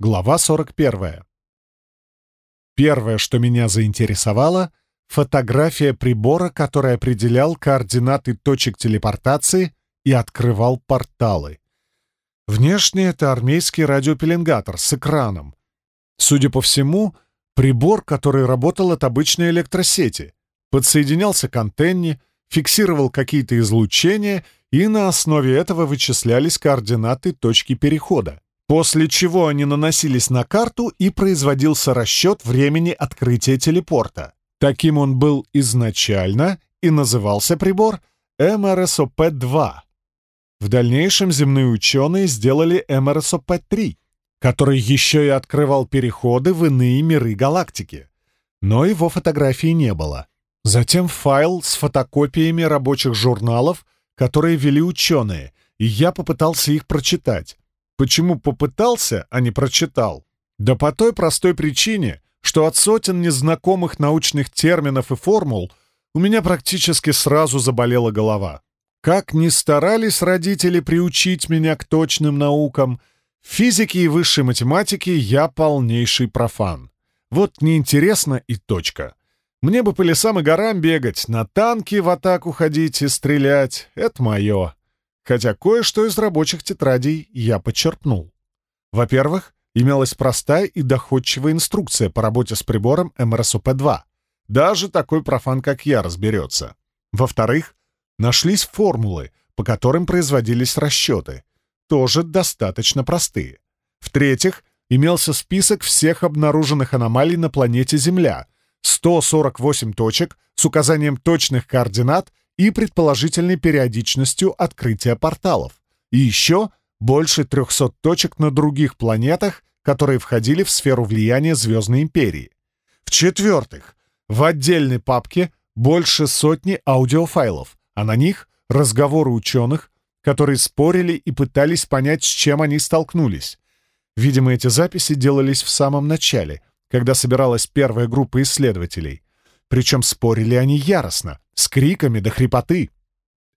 Глава 41. Первое, что меня заинтересовало — фотография прибора, который определял координаты точек телепортации и открывал порталы. Внешне это армейский радиопеленгатор с экраном. Судя по всему, прибор, который работал от обычной электросети, подсоединялся к антенне, фиксировал какие-то излучения, и на основе этого вычислялись координаты точки перехода после чего они наносились на карту и производился расчет времени открытия телепорта. Таким он был изначально и назывался прибор МРСОП-2. В дальнейшем земные ученые сделали МРСОП-3, который еще и открывал переходы в иные миры галактики. Но его фотографии не было. Затем файл с фотокопиями рабочих журналов, которые вели ученые, и я попытался их прочитать. Почему попытался, а не прочитал? Да по той простой причине, что от сотен незнакомых научных терминов и формул у меня практически сразу заболела голова. Как ни старались родители приучить меня к точным наукам, в физике и высшей математике я полнейший профан. Вот неинтересно и точка. Мне бы по лесам и горам бегать, на танки в атаку ходить и стрелять — это мое хотя кое-что из рабочих тетрадей я подчерпнул. Во-первых, имелась простая и доходчивая инструкция по работе с прибором МРСОП-2. Даже такой профан, как я, разберется. Во-вторых, нашлись формулы, по которым производились расчеты. Тоже достаточно простые. В-третьих, имелся список всех обнаруженных аномалий на планете Земля. 148 точек с указанием точных координат и предположительной периодичностью открытия порталов. И еще больше 300 точек на других планетах, которые входили в сферу влияния Звездной Империи. В-четвертых, в отдельной папке больше сотни аудиофайлов, а на них разговоры ученых, которые спорили и пытались понять, с чем они столкнулись. Видимо, эти записи делались в самом начале, когда собиралась первая группа исследователей. Причем спорили они яростно, с криками до хрипоты.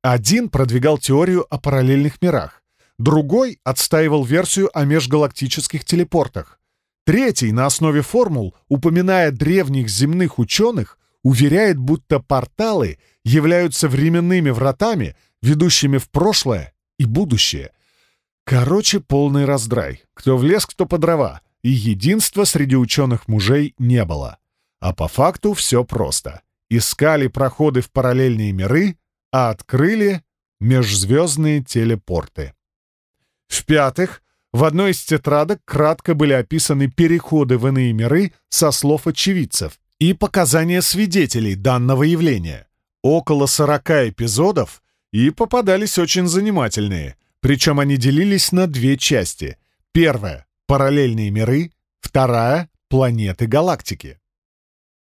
Один продвигал теорию о параллельных мирах, другой отстаивал версию о межгалактических телепортах. Третий, на основе формул, упоминая древних земных ученых, уверяет, будто порталы являются временными вратами, ведущими в прошлое и будущее. Короче, полный раздрай. Кто в лес, кто по дрова. И единства среди ученых мужей не было. А по факту все просто. Искали проходы в параллельные миры, а открыли межзвездные телепорты. В-пятых, в одной из тетрадок кратко были описаны переходы в иные миры со слов очевидцев и показания свидетелей данного явления. Около 40 эпизодов и попадались очень занимательные, причем они делились на две части. Первая — параллельные миры, вторая — планеты галактики.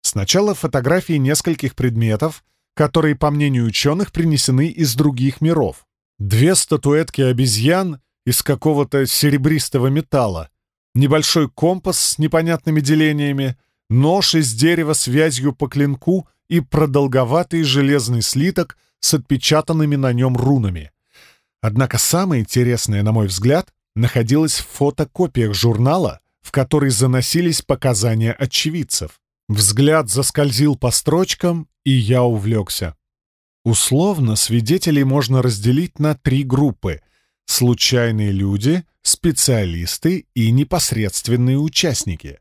Сначала фотографии нескольких предметов, которые, по мнению ученых, принесены из других миров. Две статуэтки обезьян из какого-то серебристого металла, небольшой компас с непонятными делениями, нож из дерева с вязью по клинку и продолговатый железный слиток с отпечатанными на нем рунами. Однако самое интересное, на мой взгляд, находилось в фотокопиях журнала, в который заносились показания очевидцев. Взгляд заскользил по строчкам, и я увлекся. Условно свидетелей можно разделить на три группы — случайные люди, специалисты и непосредственные участники.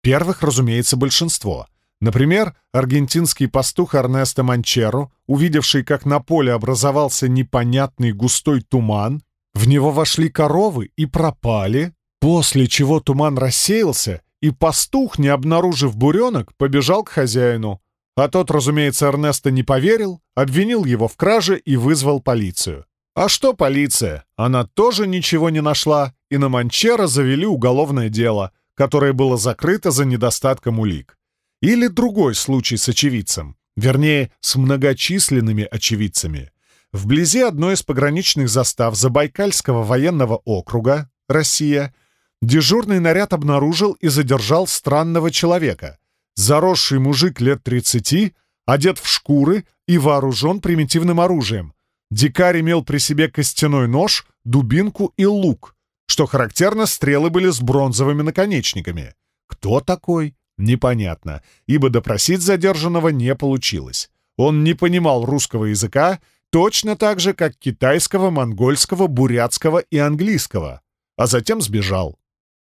Первых, разумеется, большинство. Например, аргентинский пастух Эрнесто Манчеро, увидевший, как на поле образовался непонятный густой туман, в него вошли коровы и пропали, после чего туман рассеялся, и пастух, не обнаружив буренок, побежал к хозяину. А тот, разумеется, Эрнеста не поверил, обвинил его в краже и вызвал полицию. А что полиция? Она тоже ничего не нашла, и на Манчера завели уголовное дело, которое было закрыто за недостатком улик. Или другой случай с очевидцем, вернее, с многочисленными очевидцами. Вблизи одной из пограничных застав Забайкальского военного округа, Россия, дежурный наряд обнаружил и задержал странного человека. Заросший мужик лет 30, одет в шкуры и вооружен примитивным оружием. Дикарь имел при себе костяной нож, дубинку и лук. Что характерно, стрелы были с бронзовыми наконечниками. Кто такой? Непонятно, ибо допросить задержанного не получилось. Он не понимал русского языка точно так же, как китайского, монгольского, бурятского и английского, а затем сбежал.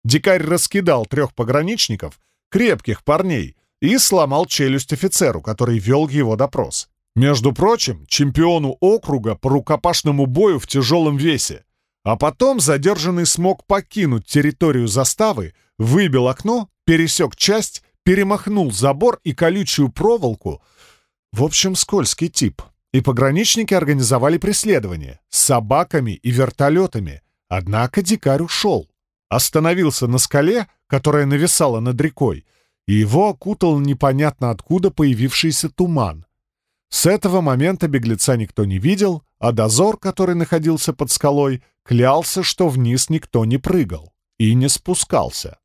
Дикарь раскидал трех пограничников, крепких парней, и сломал челюсть офицеру, который вел его допрос. Между прочим, чемпиону округа по рукопашному бою в тяжелом весе. А потом задержанный смог покинуть территорию заставы, выбил окно, пересек часть, перемахнул забор и колючую проволоку. В общем, скользкий тип. И пограничники организовали преследование с собаками и вертолетами. Однако дикарь ушел. Остановился на скале, которая нависала над рекой, и его окутал непонятно откуда появившийся туман. С этого момента беглеца никто не видел, а дозор, который находился под скалой, клялся, что вниз никто не прыгал и не спускался.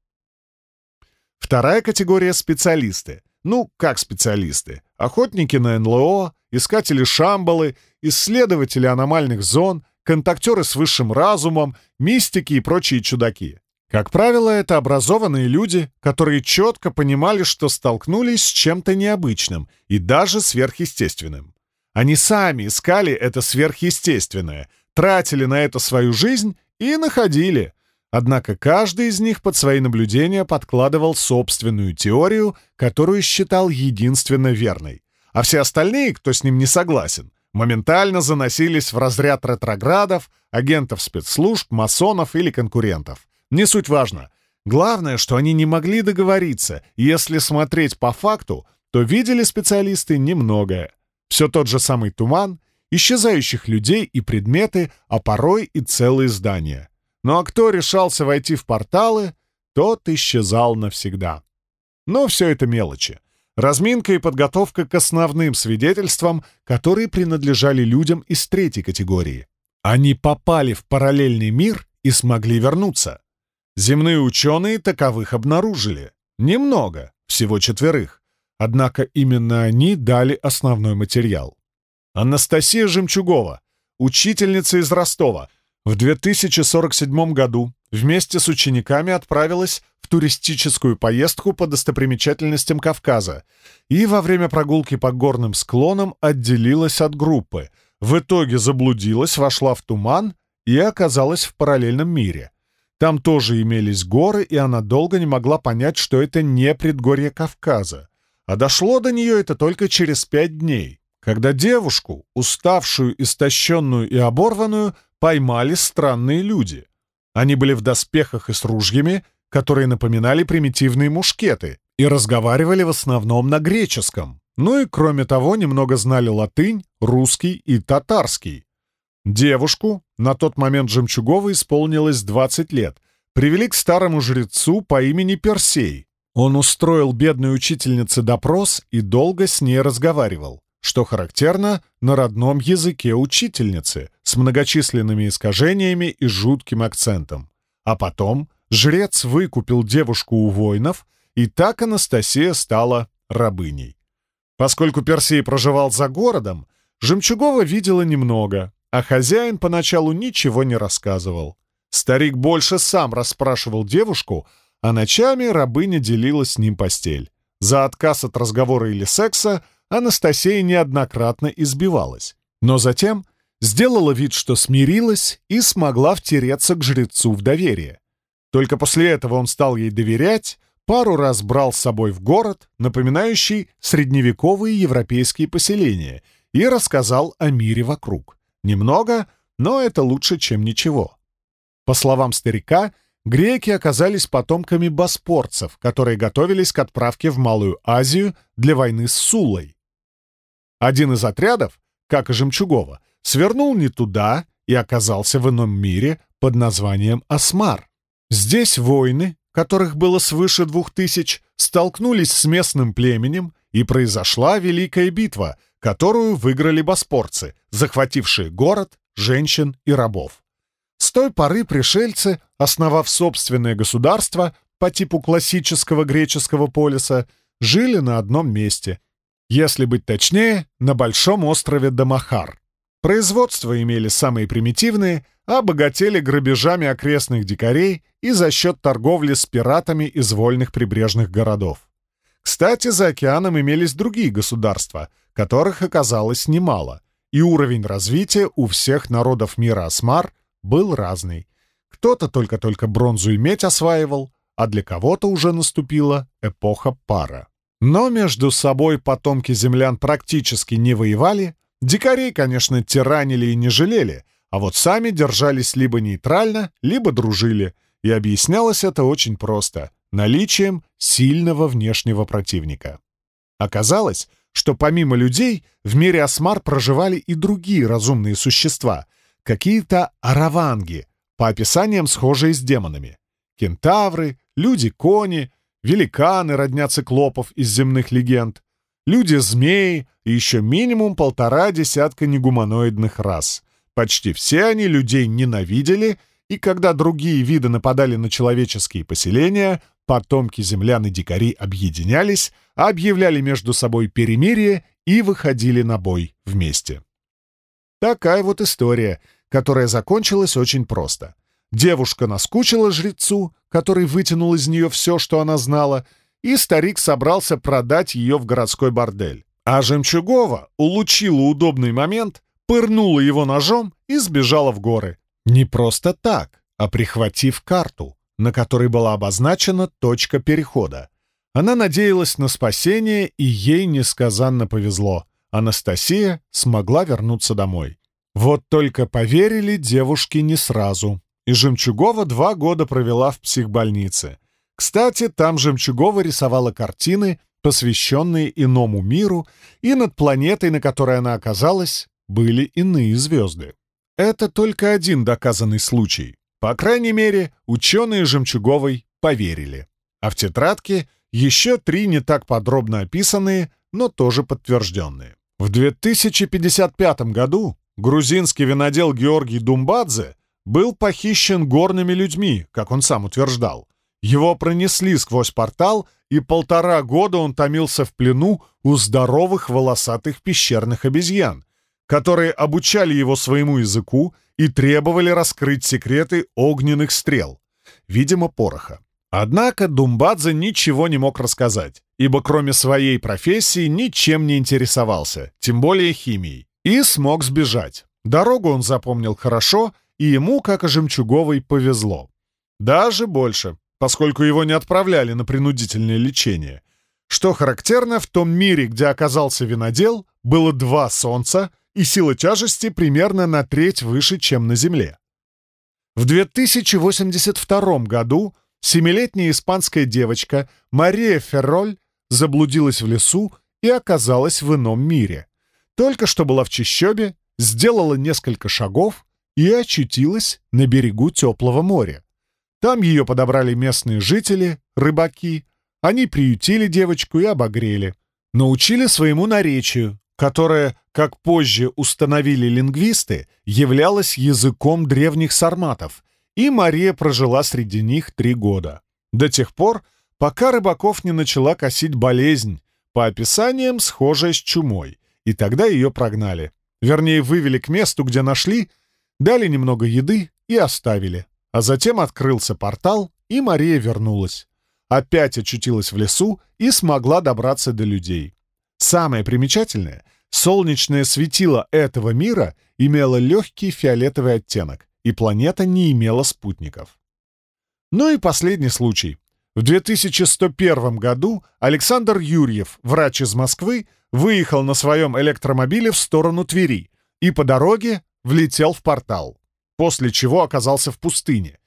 Вторая категория — специалисты. Ну, как специалисты? Охотники на НЛО, искатели Шамбалы, исследователи аномальных зон, контактеры с высшим разумом, мистики и прочие чудаки. Как правило, это образованные люди, которые четко понимали, что столкнулись с чем-то необычным и даже сверхъестественным. Они сами искали это сверхъестественное, тратили на это свою жизнь и находили. Однако каждый из них под свои наблюдения подкладывал собственную теорию, которую считал единственно верной. А все остальные, кто с ним не согласен, моментально заносились в разряд ретроградов, агентов спецслужб, масонов или конкурентов. Не суть важно. Главное, что они не могли договориться, если смотреть по факту, то видели специалисты немногое. Все тот же самый туман, исчезающих людей и предметы, а порой и целые здания. Ну а кто решался войти в порталы, тот исчезал навсегда. Но все это мелочи. Разминка и подготовка к основным свидетельствам, которые принадлежали людям из третьей категории. Они попали в параллельный мир и смогли вернуться. Земные ученые таковых обнаружили. Немного, всего четверых. Однако именно они дали основной материал. Анастасия Жемчугова, учительница из Ростова, в 2047 году вместе с учениками отправилась в туристическую поездку по достопримечательностям Кавказа и во время прогулки по горным склонам отделилась от группы. В итоге заблудилась, вошла в туман и оказалась в параллельном мире. Там тоже имелись горы, и она долго не могла понять, что это не предгорье Кавказа. А дошло до нее это только через пять дней, когда девушку, уставшую, истощенную и оборванную, поймали странные люди. Они были в доспехах и с ружьями, которые напоминали примитивные мушкеты, и разговаривали в основном на греческом. Ну и, кроме того, немного знали латынь, русский и татарский. Девушку, на тот момент Жемчугова исполнилось 20 лет, привели к старому жрецу по имени Персей. Он устроил бедной учительнице допрос и долго с ней разговаривал, что характерно на родном языке учительницы, с многочисленными искажениями и жутким акцентом. А потом жрец выкупил девушку у воинов, и так Анастасия стала рабыней. Поскольку Персей проживал за городом, Жемчугова видела немного, а хозяин поначалу ничего не рассказывал. Старик больше сам расспрашивал девушку, а ночами рабыня делила с ним постель. За отказ от разговора или секса Анастасия неоднократно избивалась. Но затем сделала вид, что смирилась и смогла втереться к жрецу в доверие. Только после этого он стал ей доверять, пару раз брал с собой в город, напоминающий средневековые европейские поселения, и рассказал о мире вокруг. Немного, но это лучше, чем ничего. По словам старика, греки оказались потомками боспорцев, которые готовились к отправке в Малую Азию для войны с Сулой. Один из отрядов, как и Жемчугова, свернул не туда и оказался в ином мире под названием Асмар. Здесь воины, которых было свыше двух тысяч, столкнулись с местным племенем, и произошла Великая битва — которую выиграли боспорцы, захватившие город, женщин и рабов. С той поры пришельцы, основав собственное государство по типу классического греческого полиса, жили на одном месте. Если быть точнее, на большом острове Дамахар. Производства имели самые примитивные, а обогатели грабежами окрестных дикарей и за счет торговли с пиратами из вольных прибрежных городов. Кстати, за океаном имелись другие государства, которых оказалось немало, и уровень развития у всех народов мира Асмар был разный. Кто-то только-только бронзу и медь осваивал, а для кого-то уже наступила эпоха пара. Но между собой потомки землян практически не воевали, дикарей, конечно, тиранили и не жалели, а вот сами держались либо нейтрально, либо дружили, и объяснялось это очень просто — наличием сильного внешнего противника. Оказалось, что помимо людей в мире Асмар проживали и другие разумные существа, какие-то араванги, по описаниям схожие с демонами. Кентавры, люди-кони, великаны родня циклопов из земных легенд, люди-змеи и еще минимум полтора десятка негуманоидных рас — Почти все они людей ненавидели, и когда другие виды нападали на человеческие поселения, потомки землян и дикари объединялись, объявляли между собой перемирие и выходили на бой вместе. Такая вот история, которая закончилась очень просто. Девушка наскучила жрецу, который вытянул из нее все, что она знала, и старик собрался продать ее в городской бордель. А Жемчугова улучила удобный момент, пырнула его ножом и сбежала в горы. Не просто так, а прихватив карту, на которой была обозначена точка перехода. Она надеялась на спасение, и ей несказанно повезло. Анастасия смогла вернуться домой. Вот только поверили девушке не сразу. И Жемчугова два года провела в психбольнице. Кстати, там Жемчугова рисовала картины, посвященные иному миру, и над планетой, на которой она оказалась, были иные звезды. Это только один доказанный случай. По крайней мере, ученые Жемчуговой поверили. А в тетрадке еще три не так подробно описанные, но тоже подтвержденные. В 2055 году грузинский винодел Георгий Думбадзе был похищен горными людьми, как он сам утверждал. Его пронесли сквозь портал, и полтора года он томился в плену у здоровых волосатых пещерных обезьян, которые обучали его своему языку и требовали раскрыть секреты огненных стрел, видимо, пороха. Однако Думбадзе ничего не мог рассказать, ибо кроме своей профессии ничем не интересовался, тем более химией, и смог сбежать. Дорогу он запомнил хорошо, и ему, как и Жемчуговой, повезло. Даже больше, поскольку его не отправляли на принудительное лечение. Что характерно, в том мире, где оказался винодел, было два солнца — и сила тяжести примерно на треть выше, чем на Земле. В 2082 году семилетняя испанская девочка Мария Ферроль заблудилась в лесу и оказалась в ином мире. Только что была в чащобе, сделала несколько шагов и очутилась на берегу теплого моря. Там ее подобрали местные жители, рыбаки. Они приютили девочку и обогрели. Научили своему наречию, которое, как позже установили лингвисты, являлось языком древних сарматов, и Мария прожила среди них три года. До тех пор, пока рыбаков не начала косить болезнь, по описаниям схожая с чумой, и тогда ее прогнали. Вернее, вывели к месту, где нашли, дали немного еды и оставили. А затем открылся портал, и Мария вернулась. Опять очутилась в лесу и смогла добраться до людей. Самое примечательное, солнечное светило этого мира имело легкий фиолетовый оттенок, и планета не имела спутников. Ну и последний случай. В 2101 году Александр Юрьев, врач из Москвы, выехал на своем электромобиле в сторону Твери и по дороге влетел в портал, после чего оказался в пустыне.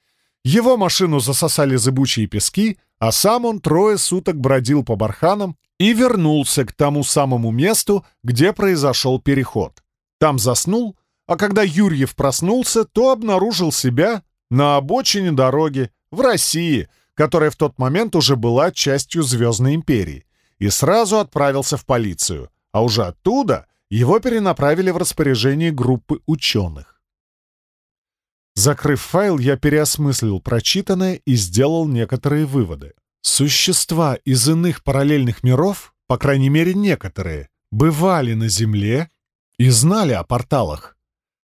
Его машину засосали зыбучие пески, а сам он трое суток бродил по барханам и вернулся к тому самому месту, где произошел переход. Там заснул, а когда Юрьев проснулся, то обнаружил себя на обочине дороги в России, которая в тот момент уже была частью Звездной империи, и сразу отправился в полицию, а уже оттуда его перенаправили в распоряжение группы ученых. Закрыв файл, я переосмыслил прочитанное и сделал некоторые выводы. Существа из иных параллельных миров, по крайней мере некоторые, бывали на Земле и знали о порталах.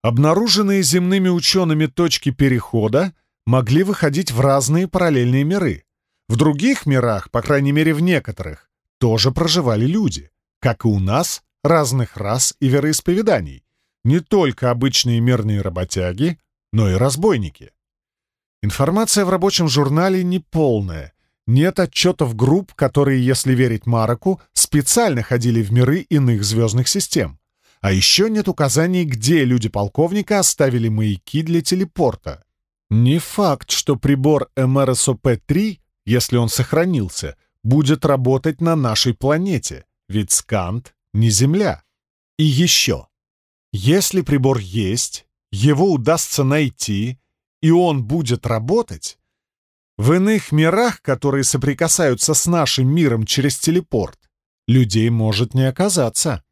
Обнаруженные земными учеными точки перехода могли выходить в разные параллельные миры. В других мирах, по крайней мере в некоторых, тоже проживали люди, как и у нас, разных рас и вероисповеданий. Не только обычные мирные работяги, но и разбойники. Информация в рабочем журнале неполная. Нет отчетов групп, которые, если верить Мароку, специально ходили в миры иных звездных систем. А еще нет указаний, где люди полковника оставили маяки для телепорта. Не факт, что прибор МРСОП-3, если он сохранился, будет работать на нашей планете, ведь Скант — не Земля. И еще. Если прибор есть, его удастся найти, и он будет работать, в иных мирах, которые соприкасаются с нашим миром через телепорт, людей может не оказаться.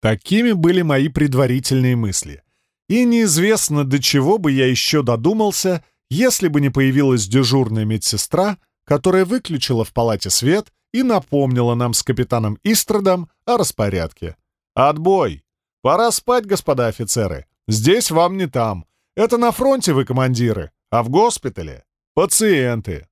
Такими были мои предварительные мысли. И неизвестно, до чего бы я еще додумался, если бы не появилась дежурная медсестра, которая выключила в палате свет и напомнила нам с капитаном Истрадом о распорядке. «Отбой! Пора спать, господа офицеры! Здесь вам не там. Это на фронте вы командиры, а в госпитале — пациенты!»